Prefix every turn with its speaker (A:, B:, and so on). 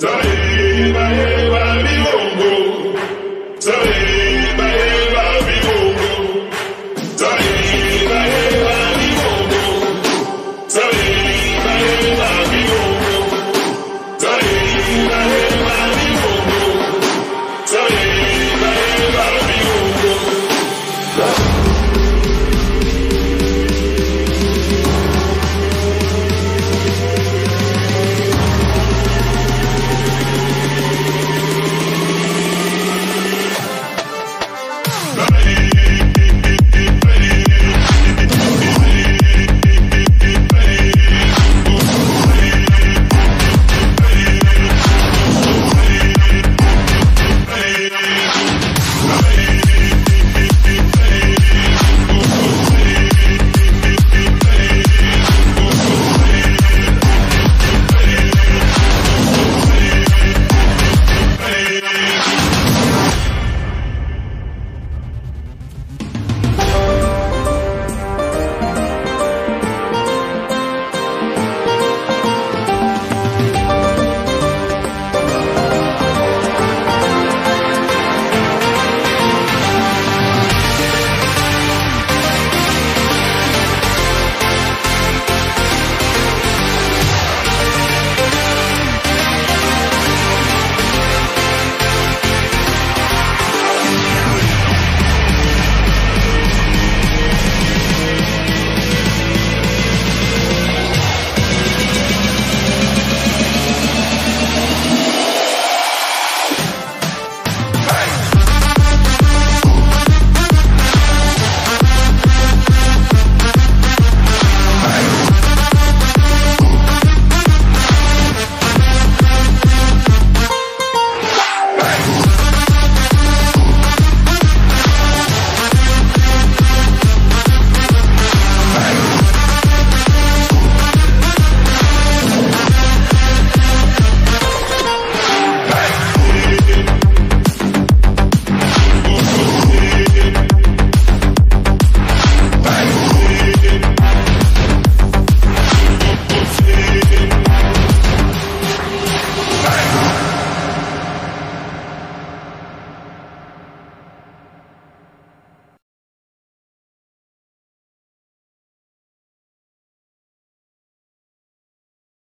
A: Saeba, Eva, Livongo. Saeba. Ready.